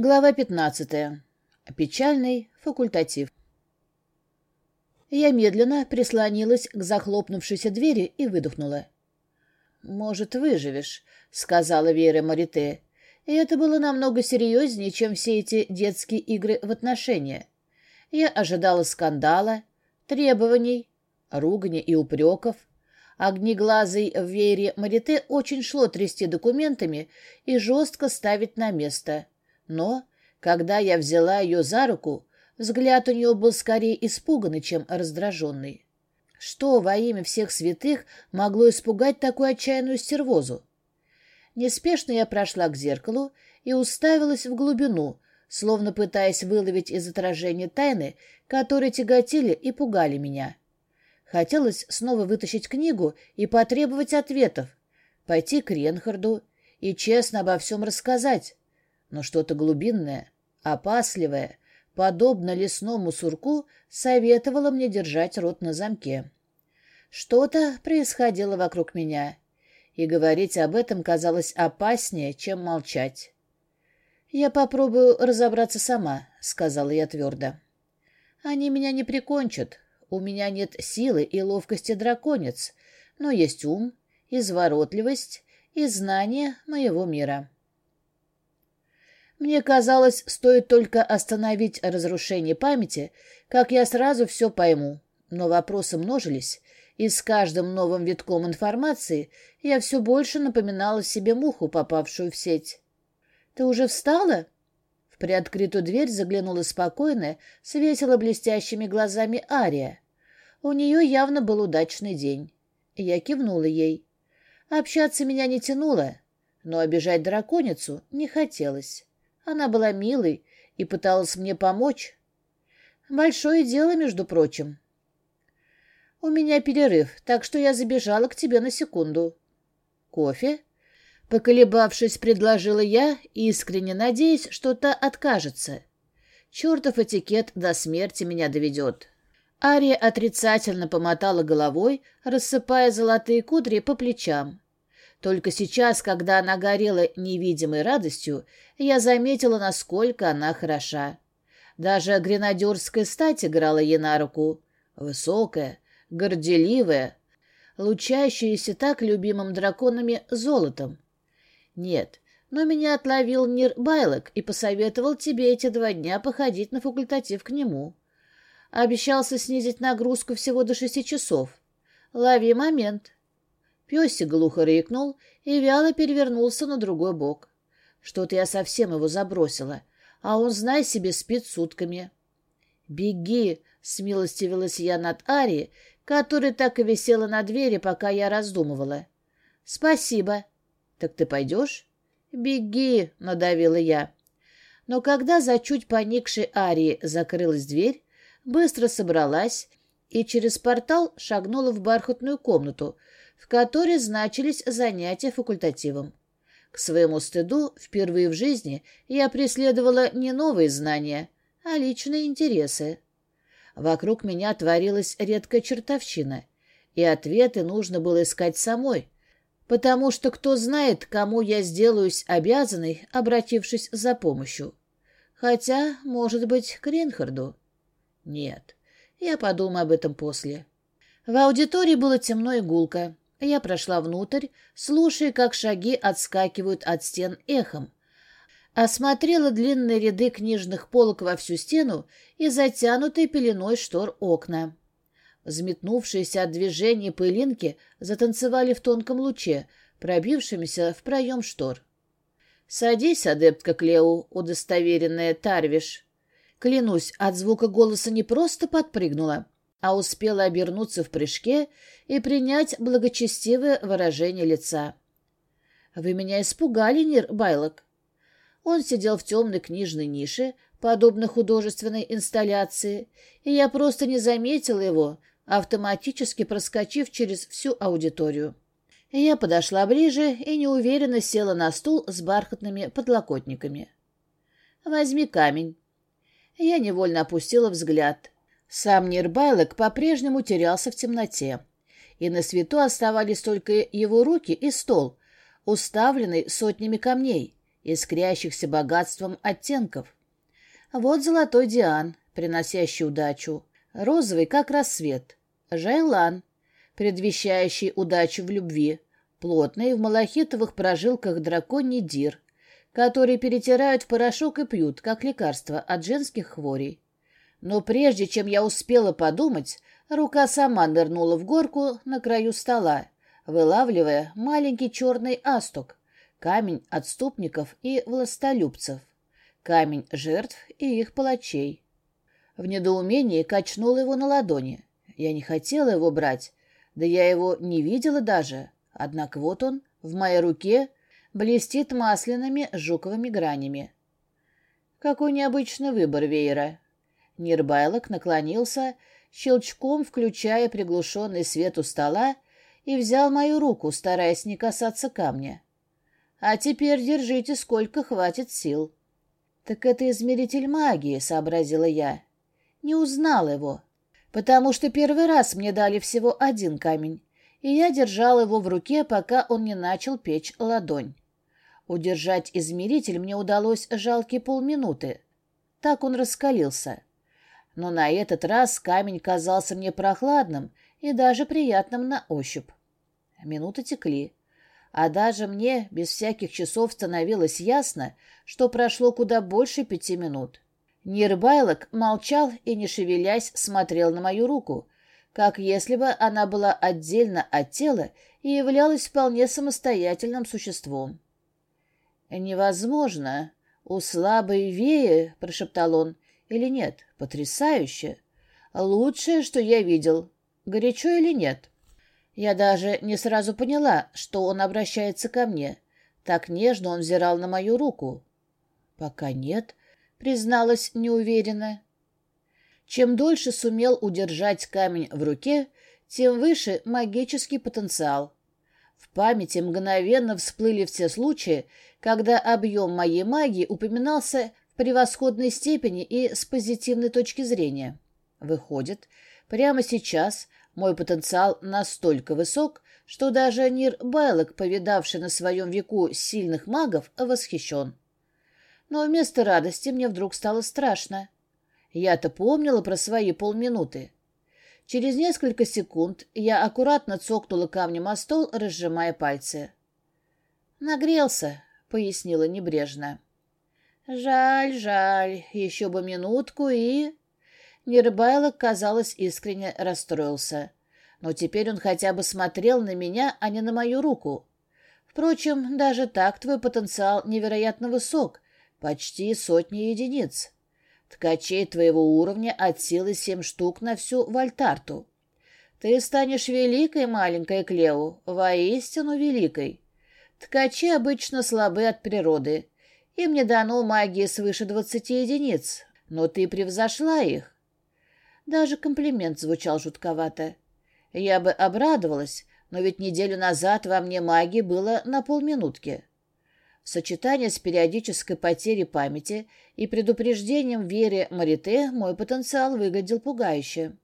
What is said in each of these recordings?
Глава 15. Печальный факультатив. Я медленно прислонилась к захлопнувшейся двери и выдохнула. «Может, выживешь», — сказала Вера Марите. И это было намного серьезнее, чем все эти детские игры в отношения. Я ожидала скандала, требований, ругани и упреков. Огнеглазый в Вере Марите очень шло трясти документами и жестко ставить на место — но, когда я взяла ее за руку, взгляд у нее был скорее испуганный, чем раздраженный. Что во имя всех святых могло испугать такую отчаянную стервозу? Неспешно я прошла к зеркалу и уставилась в глубину, словно пытаясь выловить из отражения тайны, которые тяготили и пугали меня. Хотелось снова вытащить книгу и потребовать ответов, пойти к Ренхарду и честно обо всем рассказать, но что-то глубинное, опасливое, подобно лесному сурку, советовало мне держать рот на замке. Что-то происходило вокруг меня, и говорить об этом казалось опаснее, чем молчать. «Я попробую разобраться сама», — сказала я твердо. «Они меня не прикончат. У меня нет силы и ловкости драконец, но есть ум, изворотливость и знание моего мира». Мне казалось, стоит только остановить разрушение памяти, как я сразу все пойму. Но вопросы множились, и с каждым новым витком информации я все больше напоминала себе муху, попавшую в сеть. «Ты уже встала?» В приоткрытую дверь заглянула спокойная, с весело блестящими глазами Ария. У нее явно был удачный день. Я кивнула ей. Общаться меня не тянуло, но обижать драконицу не хотелось. Она была милой и пыталась мне помочь. Большое дело, между прочим. У меня перерыв, так что я забежала к тебе на секунду. Кофе? Поколебавшись, предложила я, искренне надеясь, что та откажется. Чертов этикет до смерти меня доведет. Ария отрицательно помотала головой, рассыпая золотые кудри по плечам. Только сейчас, когда она горела невидимой радостью, я заметила, насколько она хороша. Даже гренадерская стать играла ей на руку. Высокая, горделивая, лучащаяся так любимым драконами золотом. Нет, но меня отловил Нир Байлок и посоветовал тебе эти два дня походить на факультатив к нему. Обещался снизить нагрузку всего до шести часов. Лови момент. Песик глухо рыкнул и вяло перевернулся на другой бок. Что-то я совсем его забросила, а он, знай себе, спит сутками. «Беги!» — смилостивилась я над Ари, которая так и висела на двери, пока я раздумывала. «Спасибо. Так ты пойдешь?» «Беги!» — надавила я. Но когда за чуть поникшей Арии закрылась дверь, быстро собралась и через портал шагнула в бархатную комнату — в которой значились занятия факультативом. К своему стыду, впервые в жизни я преследовала не новые знания, а личные интересы. Вокруг меня творилась редкая чертовщина, и ответы нужно было искать самой, потому что кто знает, кому я сделаюсь обязанной, обратившись за помощью. Хотя, может быть, к Ринхарду. Нет, я подумаю об этом после. В аудитории было темно и гулко. Я прошла внутрь, слушая, как шаги отскакивают от стен эхом. Осмотрела длинные ряды книжных полок во всю стену и затянутые пеленой штор окна. Взметнувшиеся от движения пылинки затанцевали в тонком луче, пробившемся в проем штор. «Садись, адептка Клеу, удостоверенная Тарвиш». Клянусь, от звука голоса не просто подпрыгнула, а успела обернуться в прыжке и принять благочестивое выражение лица. «Вы меня испугали, Нир Байлок?» Он сидел в темной книжной нише, подобно художественной инсталляции, и я просто не заметила его, автоматически проскочив через всю аудиторию. Я подошла ближе и неуверенно села на стул с бархатными подлокотниками. «Возьми камень». Я невольно опустила взгляд. Сам Нирбайлок по-прежнему терялся в темноте, и на свету оставались только его руки и стол, уставленный сотнями камней, искрящихся богатством оттенков. Вот золотой Диан, приносящий удачу, розовый, как рассвет, Жайлан, предвещающий удачу в любви, плотный в малахитовых прожилках драконий дир, который перетирают в порошок и пьют, как лекарство от женских хворей. Но прежде чем я успела подумать, рука сама нырнула в горку на краю стола, вылавливая маленький черный астук, камень отступников и властолюбцев, камень жертв и их палачей. В недоумении качнула его на ладони. Я не хотела его брать, да я его не видела даже. Однако вот он, в моей руке, блестит масляными жуковыми гранями. Какой необычный выбор веера. Нирбайлок наклонился, щелчком включая приглушенный свет у стола, и взял мою руку, стараясь не касаться камня. «А теперь держите, сколько хватит сил». «Так это измеритель магии», — сообразила я. Не узнал его, потому что первый раз мне дали всего один камень, и я держал его в руке, пока он не начал печь ладонь. Удержать измеритель мне удалось жалкие полминуты. Так он раскалился. Но на этот раз камень казался мне прохладным и даже приятным на ощупь. Минуты текли. А даже мне без всяких часов становилось ясно, что прошло куда больше пяти минут. Нирбайлок молчал и, не шевелясь, смотрел на мою руку, как если бы она была отдельно от тела и являлась вполне самостоятельным существом. «Невозможно. У слабой веи», — прошептал он, — «или нет? Потрясающе. Лучшее, что я видел. Горячо или нет?» Я даже не сразу поняла, что он обращается ко мне. Так нежно он взирал на мою руку. «Пока нет», — призналась неуверенно. Чем дольше сумел удержать камень в руке, тем выше магический потенциал. В памяти мгновенно всплыли все случаи, когда объем моей магии упоминался превосходной степени и с позитивной точки зрения. Выходит, прямо сейчас мой потенциал настолько высок, что даже Нир Байлок, повидавший на своем веку сильных магов, восхищен. Но вместо радости мне вдруг стало страшно. Я-то помнила про свои полминуты. Через несколько секунд я аккуратно цокнула камнем о стол, разжимая пальцы. «Нагрелся», — пояснила небрежно. «Жаль, жаль, еще бы минутку и...» Нербайлок, казалось, искренне расстроился. Но теперь он хотя бы смотрел на меня, а не на мою руку. Впрочем, даже так твой потенциал невероятно высок, почти сотни единиц. Ткачей твоего уровня от силы семь штук на всю Вольтарту. Ты станешь великой, маленькая Клео, воистину великой. Ткачи обычно слабы от природы. Им не дано магии свыше двадцати единиц, но ты превзошла их. Даже комплимент звучал жутковато. Я бы обрадовалась, но ведь неделю назад во мне магии было на полминутки. В сочетании с периодической потерей памяти и предупреждением Вере Марите мой потенциал выглядел пугающе.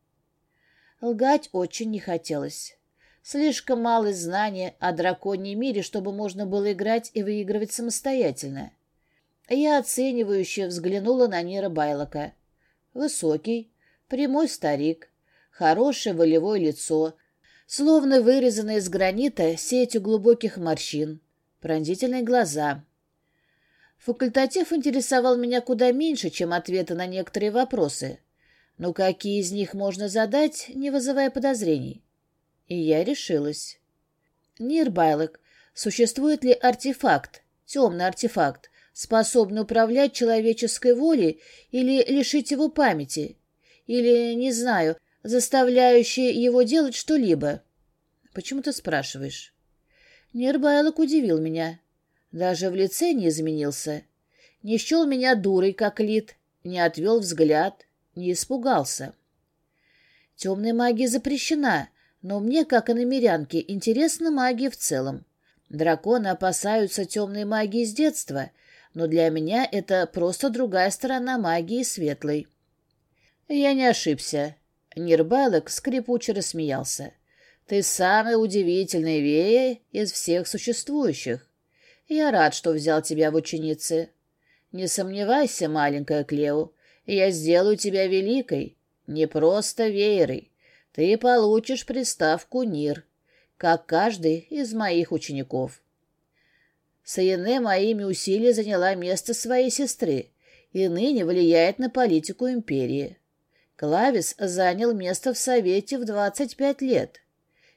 Лгать очень не хотелось. Слишком мало знания о драконьем мире, чтобы можно было играть и выигрывать самостоятельно. Я оценивающе взглянула на Нира Байлока. Высокий, Прямой старик, хорошее волевое лицо, словно вырезанное из гранита сетью глубоких морщин, пронзительные глаза. Факультатив интересовал меня куда меньше, чем ответы на некоторые вопросы. Но какие из них можно задать, не вызывая подозрений? И я решилась. Нирбайлок, существует ли артефакт, темный артефакт, способный управлять человеческой волей или лишить его памяти, или, не знаю, заставляющие его делать что-либо. Почему ты спрашиваешь? Нербайлок удивил меня. Даже в лице не изменился. Не счел меня дурой, как лид, не отвел взгляд, не испугался. Темная магия запрещена, но мне, как и намерянке, интересна магия в целом. Драконы опасаются темной магии с детства, но для меня это просто другая сторона магии светлой. Я не ошибся. Нирбайлок скрипуче рассмеялся. Ты самая удивительная вея из всех существующих. Я рад, что взял тебя в ученицы. Не сомневайся, маленькая Клео, я сделаю тебя великой, не просто веерой. Ты получишь приставку «Нир», как каждый из моих учеников. Саене моими усилиями заняла место своей сестры и ныне влияет на политику империи. Клавис занял место в Совете в 25 лет.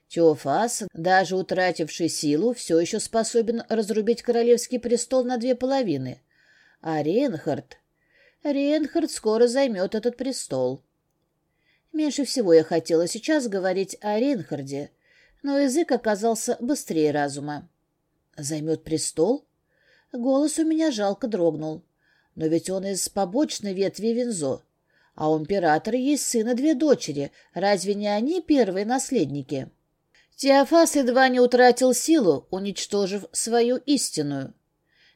Теофас, даже утративший силу, все еще способен разрубить королевский престол на две половины. А Рейнхард... Рейнхард скоро займет этот престол. Меньше всего я хотела сейчас говорить о Рейнхарде, но язык оказался быстрее разума. Займет престол? Голос у меня жалко дрогнул. Но ведь он из побочной ветви Винзо. А у императора есть сын и две дочери. Разве не они первые наследники? Теофас едва не утратил силу, уничтожив свою истинную.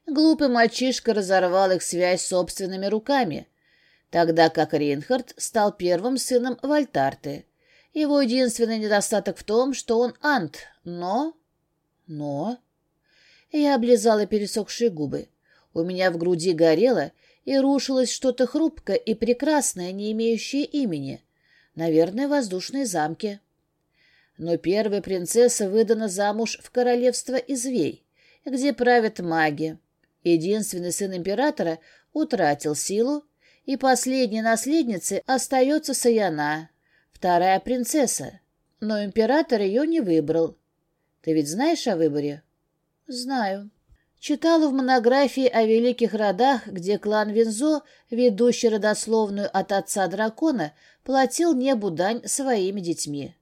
Глупый мальчишка разорвал их связь собственными руками, тогда как Рейнхард стал первым сыном Вальтарты. Его единственный недостаток в том, что он ант, но... Но... Я облизала пересохшие губы. У меня в груди горело и рушилось что-то хрупкое и прекрасное, не имеющее имени. Наверное, воздушные замки. Но первая принцесса выдана замуж в королевство Извей, где правят маги. Единственный сын императора утратил силу, и последней наследницей остается Саяна, вторая принцесса. Но император ее не выбрал. Ты ведь знаешь о выборе? Знаю. Читала в монографии о великих родах, где клан Винзо, ведущий родословную от отца дракона, платил небу дань своими детьми.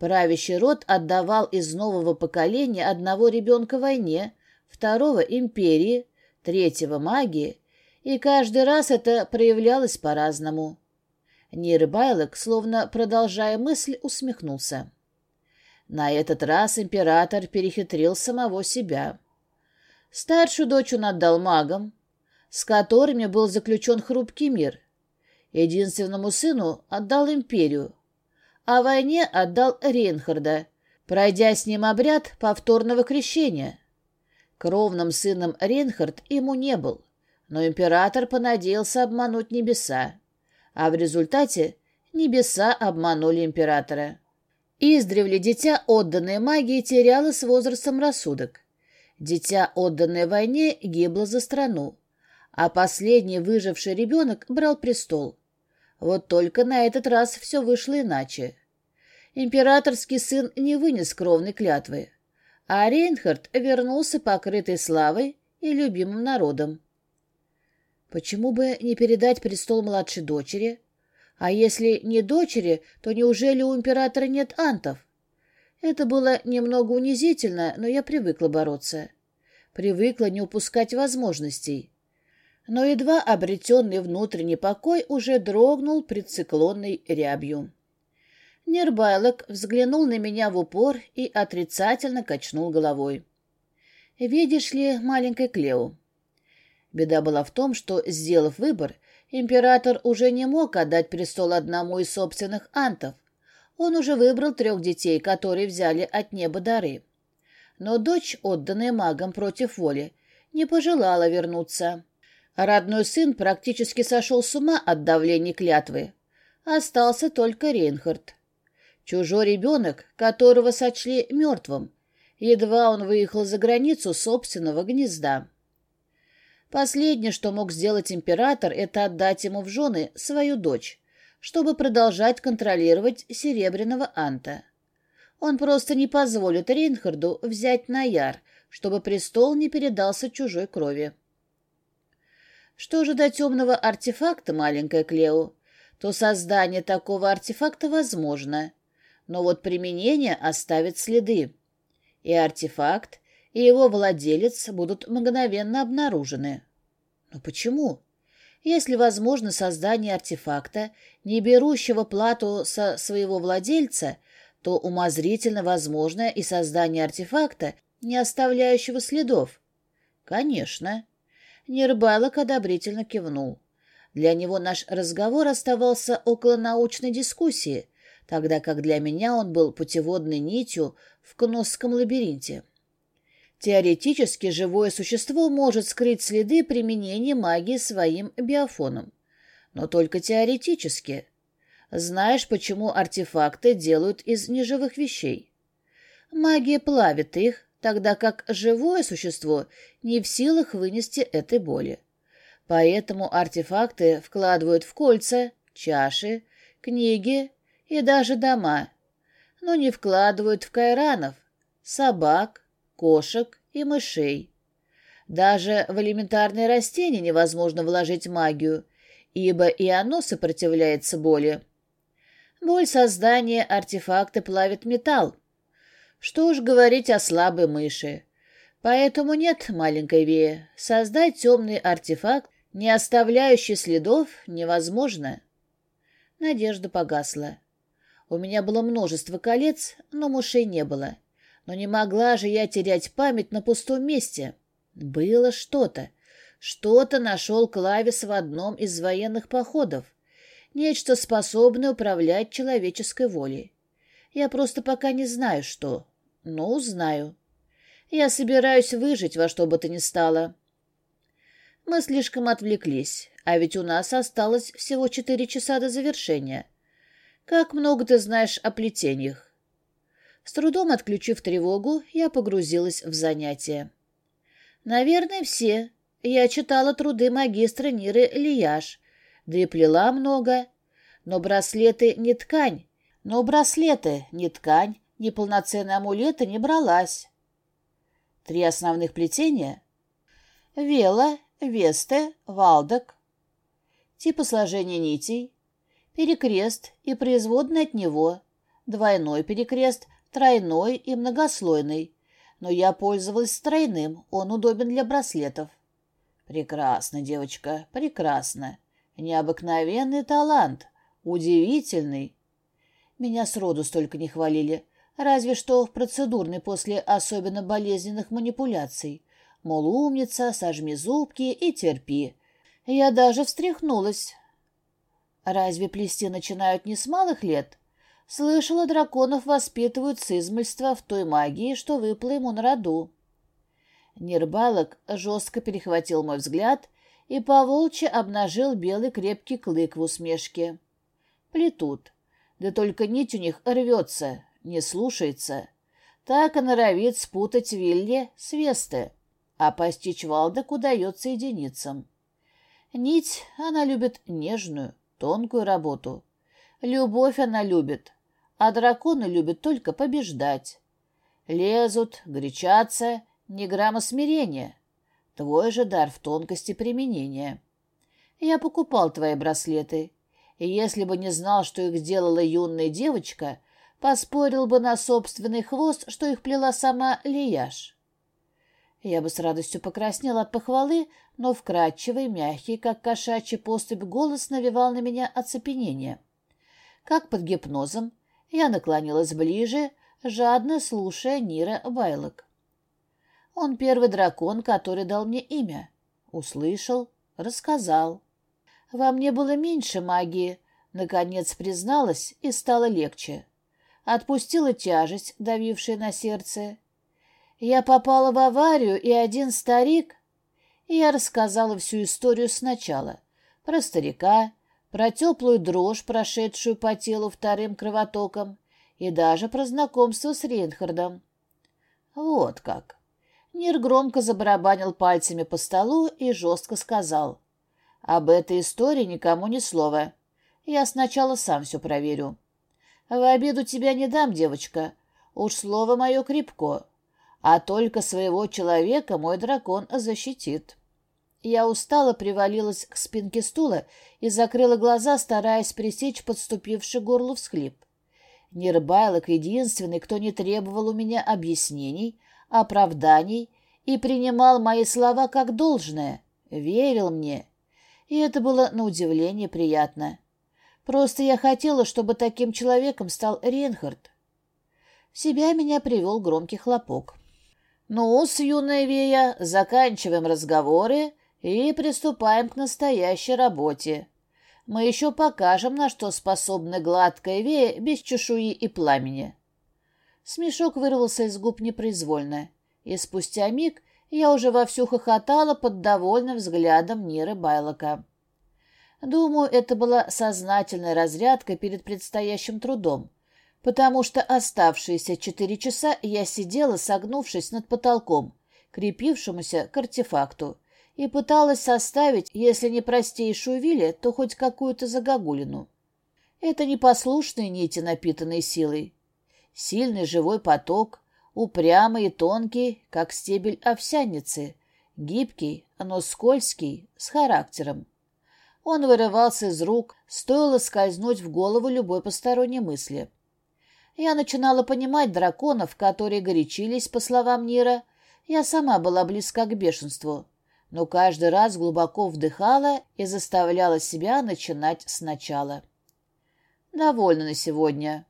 Правящий род отдавал из нового поколения одного ребенка войне, второго — империи, третьего — магии, и каждый раз это проявлялось по-разному. Нир Байлок, словно продолжая мысль, усмехнулся. На этот раз император перехитрил самого себя. Старшую дочь он отдал магам, с которыми был заключен хрупкий мир. Единственному сыну отдал империю, а войне отдал Рейнхарда, пройдя с ним обряд повторного крещения. Кровным сыном Рейнхард ему не был, но император понадеялся обмануть небеса, а в результате небеса обманули императора. Издревле дитя, отданное магии, теряло с возрастом рассудок. Дитя, отданное войне, гибло за страну, а последний выживший ребенок брал престол. Вот только на этот раз все вышло иначе. Императорский сын не вынес кровной клятвы, а Рейнхард вернулся покрытый славой и любимым народом. Почему бы не передать престол младшей дочери, а если не дочери, то неужели у императора нет антов? Это было немного унизительно, но я привыкла бороться. Привыкла не упускать возможностей. Но едва обретенный внутренний покой уже дрогнул пред циклонной рябью. Нербайлок взглянул на меня в упор и отрицательно качнул головой. «Видишь ли, маленькая Клео?» Беда была в том, что, сделав выбор, Император уже не мог отдать престол одному из собственных антов. Он уже выбрал трех детей, которые взяли от неба дары. Но дочь, отданная магом против воли, не пожелала вернуться. Родной сын практически сошел с ума от давления клятвы. Остался только Рейнхард. Чужой ребенок, которого сочли мертвым. Едва он выехал за границу собственного гнезда. Последнее, что мог сделать император, это отдать ему в жены свою дочь, чтобы продолжать контролировать Серебряного Анта. Он просто не позволит Рейнхарду взять Наяр, чтобы престол не передался чужой крови. Что же до темного артефакта, маленькая Клео, то создание такого артефакта возможно, но вот применение оставит следы. И артефакт, и его владелец будут мгновенно обнаружены. Но почему? Если возможно создание артефакта, не берущего плату со своего владельца, то умозрительно возможно и создание артефакта, не оставляющего следов. Конечно. Нербайлок одобрительно кивнул. Для него наш разговор оставался около научной дискуссии, тогда как для меня он был путеводной нитью в Кносском лабиринте. Теоретически живое существо может скрыть следы применения магии своим биофоном. Но только теоретически. Знаешь, почему артефакты делают из неживых вещей? Магия плавит их, тогда как живое существо не в силах вынести этой боли. Поэтому артефакты вкладывают в кольца, чаши, книги и даже дома, но не вкладывают в кайранов, собак, кошек и мышей. Даже в элементарные растения невозможно вложить магию, ибо и оно сопротивляется боли. Боль создания артефакта плавит металл. Что уж говорить о слабой мыши. Поэтому нет, маленькой Вея, создать темный артефакт, не оставляющий следов, невозможно. Надежда погасла. У меня было множество колец, но мышей не было. Но не могла же я терять память на пустом месте. Было что-то. Что-то нашел Клавис в одном из военных походов. Нечто способное управлять человеческой волей. Я просто пока не знаю, что. Но узнаю. Я собираюсь выжить во что бы то ни стало. Мы слишком отвлеклись, а ведь у нас осталось всего четыре часа до завершения. Как много ты знаешь о плетениях? С трудом отключив тревогу, я погрузилась в занятия. Наверное, все. Я читала труды магистра Ниры Лияш, да и плела много. Но браслеты не ткань. Но браслеты не ткань, ни полноценные амулеты не бралась. Три основных плетения — Вела, Весте, Валдок. Типы сложения нитей — перекрест и производный от него, двойной перекрест, тройной и многослойный, но я пользовалась тройным, он удобен для браслетов. Прекрасно, девочка, прекрасно. Необыкновенный талант, удивительный. Меня сроду столько не хвалили, разве что в процедурной после особенно болезненных манипуляций. Мол, умница, сожми зубки и терпи. Я даже встряхнулась. Разве плести начинают не с малых лет? Слышала, драконов воспитывают с измольства в той магии, что выпало ему на роду. Нербалок жестко перехватил мой взгляд и поволче обнажил белый крепкий клык в усмешке. Плетут. Да только нить у них рвется, не слушается. Так и норовит спутать Вилли с Весты, а постичь Валдек удается единицам. Нить она любит нежную, тонкую работу. Любовь она любит, а драконы любят только побеждать. Лезут, горячатся, ни грамма смирения. Твой же дар в тонкости применения. Я покупал твои браслеты, и если бы не знал, что их сделала юная девочка, поспорил бы на собственный хвост, что их плела сама Лияш. Я бы с радостью покраснела от похвалы, но вкрадчивый, мягкий, как кошачий поступь, голос навевал на меня оцепенение. Как под гипнозом, я наклонилась ближе, жадно слушая Нира Байлок. Он первый дракон, который дал мне имя. Услышал, рассказал. Во мне было меньше магии, наконец призналась и стало легче. Отпустила тяжесть, давившая на сердце. Я попала в аварию, и один старик... Я рассказала всю историю сначала. Про старика, про теплую дрожь, прошедшую по телу вторым кровотоком, и даже про знакомство с Рейнхардом. Вот как. Нир громко забарабанил пальцами по столу и жестко сказал. «Об этой истории никому ни слова. Я сначала сам все проверю. В обеду тебя не дам, девочка. Уж слово мое крепко. А только своего человека мой дракон защитит». Я устало привалилась к спинке стула и закрыла глаза, стараясь пресечь подступивший горлу всхлип. Нербайлок единственный, кто не требовал у меня объяснений, оправданий и принимал мои слова как должное, верил мне. И это было на удивление приятно. Просто я хотела, чтобы таким человеком стал Ренхард. Себя меня привел громкий хлопок. «Ну, с юная Вея, заканчиваем разговоры и приступаем к настоящей работе. Мы еще покажем, на что способна гладкая Вея без чешуи и пламени». Смешок вырвался из губ непроизвольно. и спустя миг я уже вовсю хохотала под довольным взглядом Ниры Байлока. Думаю, это была сознательная разрядка перед предстоящим трудом, потому что оставшиеся четыре часа я сидела, согнувшись над потолком, крепившемуся к артефакту, и пыталась составить, если не простейшую вилли, то хоть какую-то загогулину. Это непослушные нити, напитанные силой. Сильный живой поток, упрямый и тонкий, как стебель овсяницы, гибкий, но скользкий, с характером. Он вырывался из рук, стоило скользнуть в голову любой посторонней мысли. Я начинала понимать драконов, которые горячились, по словам Нира. Я сама была близка к бешенству, но каждый раз глубоко вдыхала и заставляла себя начинать сначала. Довольно на сегодня.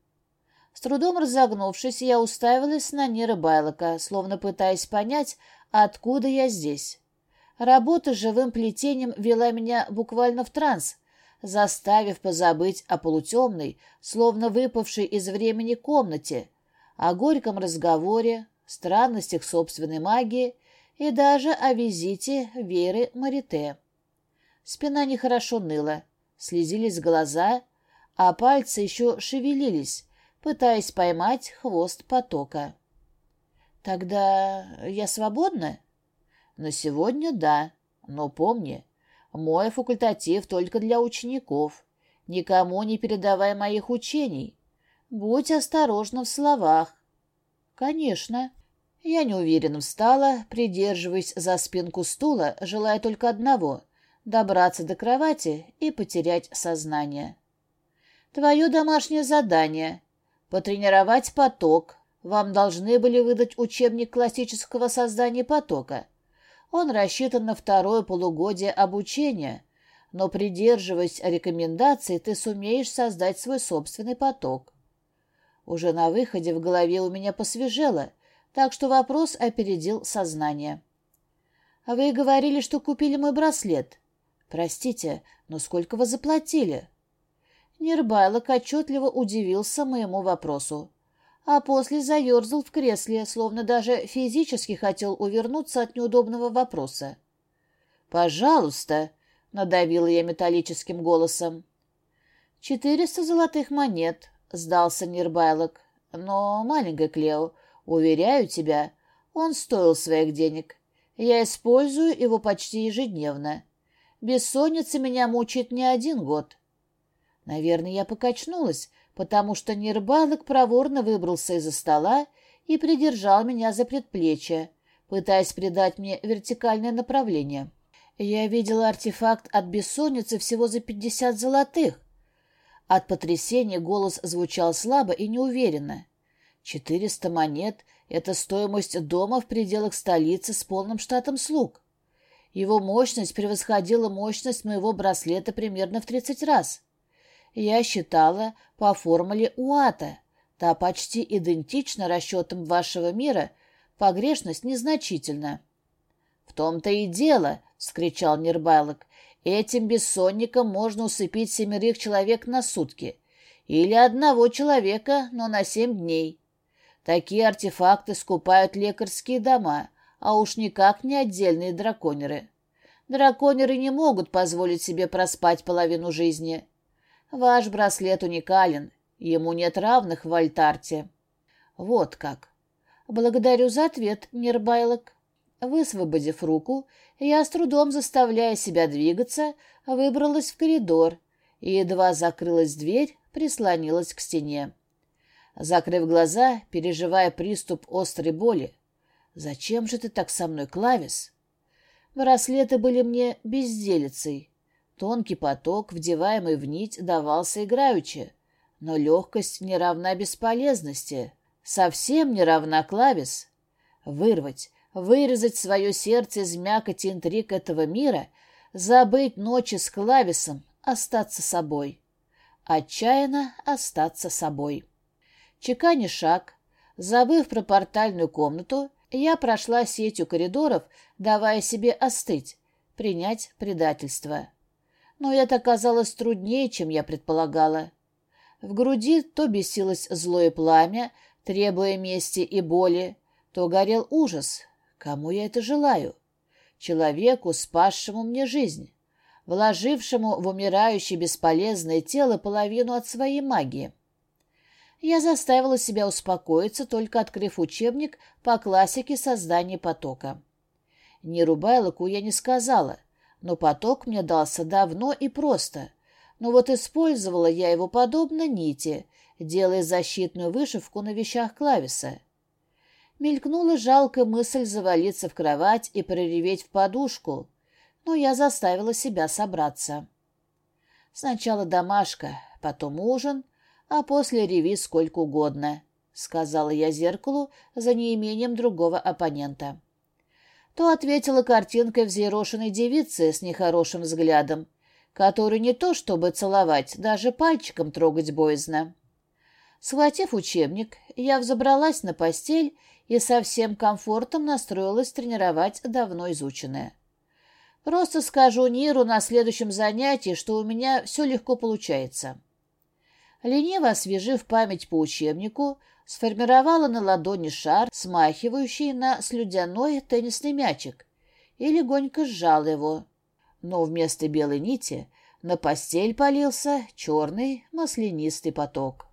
С трудом разогнувшись, я уставилась на Нира Байлока, словно пытаясь понять, откуда я здесь. Работа живым плетением вела меня буквально в транс, заставив позабыть о полутемной, словно выпавшей из времени комнате, о горьком разговоре, странностях собственной магии и даже о визите Веры Марите. Спина нехорошо ныла, слезились глаза, а пальцы еще шевелились, пытаясь поймать хвост потока. «Тогда я свободна?» «На сегодня да, но помни, мой факультатив только для учеников. Никому не передавай моих учений. Будь осторожна в словах». «Конечно». Я неуверенно встала, придерживаясь за спинку стула, желая только одного — добраться до кровати и потерять сознание. «Твое домашнее задание Потренировать поток. Вам должны были выдать учебник классического создания потока. Он рассчитан на второе полугодие обучения, но, придерживаясь рекомендаций, ты сумеешь создать свой собственный поток. Уже на выходе в голове у меня посвежело, так что вопрос опередил сознание. «Вы говорили, что купили мой браслет. Простите, но сколько вы заплатили?» Нербайлок отчетливо удивился моему вопросу, а после заерзал в кресле, словно даже физически хотел увернуться от неудобного вопроса. «Пожалуйста», — надавила я металлическим голосом. «Четыреста золотых монет», — сдался Нербайлок. «Но, маленькая Клео, уверяю тебя, он стоил своих денег. Я использую его почти ежедневно. Бессонница меня мучает не один год». Наверное, я покачнулась, потому что Нербалок проворно выбрался из-за стола и придержал меня за предплечье, пытаясь придать мне вертикальное направление. Я видела артефакт от бессонницы всего за пятьдесят золотых. От потрясения голос звучал слабо и неуверенно. Четыреста монет — это стоимость дома в пределах столицы с полным штатом слуг. Его мощность превосходила мощность моего браслета примерно в тридцать раз. Я считала по формуле УАТа. Та почти идентична расчетам вашего мира, погрешность незначительна. — В том-то и дело, — вскричал Нербайлок, — этим бессонником можно усыпить семерых человек на сутки. Или одного человека, но на семь дней. Такие артефакты скупают лекарские дома, а уж никак не отдельные драконеры. Драконеры не могут позволить себе проспать половину жизни. Ваш браслет уникален, ему нет равных в Альтарте. Вот как. Благодарю за ответ, Нербайлок. Высвободив руку, я с трудом заставляя себя двигаться, выбралась в коридор и, едва закрылась дверь, прислонилась к стене. Закрыв глаза, переживая приступ острой боли. «Зачем же ты так со мной, Клавис?» Браслеты были мне безделицей. Тонкий поток, вдеваемый в нить, давался играючи, но легкость не равна бесполезности, совсем не равна клавис. Вырвать, вырезать свое сердце из мякоти интриг этого мира, забыть ночи с клависом, остаться собой. Отчаянно остаться собой. Чеканя шаг, забыв про портальную комнату, я прошла сетью коридоров, давая себе остыть, принять предательство но это оказалось труднее, чем я предполагала. В груди то бесилось злое пламя, требуя мести и боли, то горел ужас. Кому я это желаю? Человеку, спасшему мне жизнь, вложившему в умирающее бесполезное тело половину от своей магии. Я заставила себя успокоиться, только открыв учебник по классике создания потока. Не рубай луку я не сказала, но поток мне дался давно и просто. Но вот использовала я его подобно нити, делая защитную вышивку на вещах клависа. Мелькнула жалкая мысль завалиться в кровать и прореветь в подушку, но я заставила себя собраться. Сначала домашка, потом ужин, а после реви сколько угодно, — сказала я зеркалу за неимением другого оппонента. То ответила картинкой взъерошенной девицы с нехорошим взглядом, который не то чтобы целовать, даже пальчиком трогать боязно. Схватив учебник, я взобралась на постель и со всем комфортом настроилась тренировать давно изученное. Просто скажу Ниру на следующем занятии, что у меня все легко получается. Лениво освежив память по учебнику, сформировала на ладони шар, смахивающий на слюдяной теннисный мячик, и легонько сжала его. Но вместо белой нити на постель полился черный маслянистый поток.